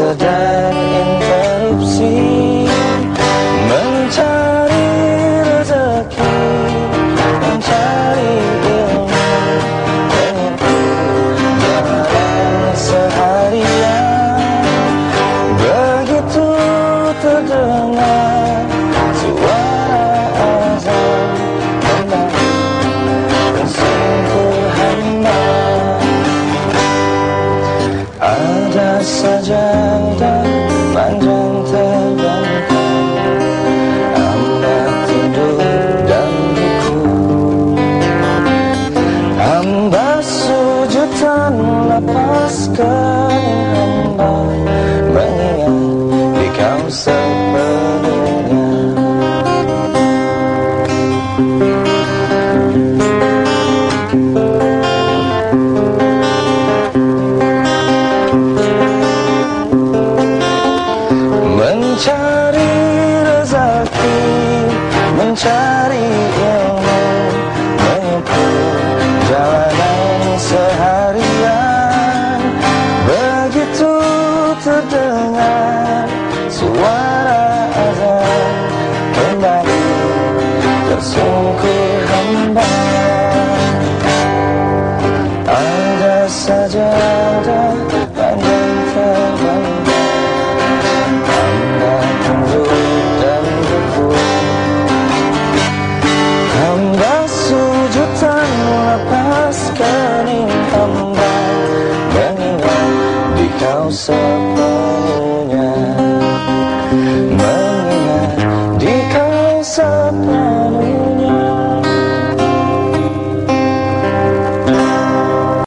the a. lepaskan hamba Mengingat di kau sepenuhnya. Mencari rezeki Mencari terdengar Suara azan Kembali tersungkur hamba. Ada sajadah panjang terbang. Hamba tunduk dan berpulang Hamba sujud dan lepas kening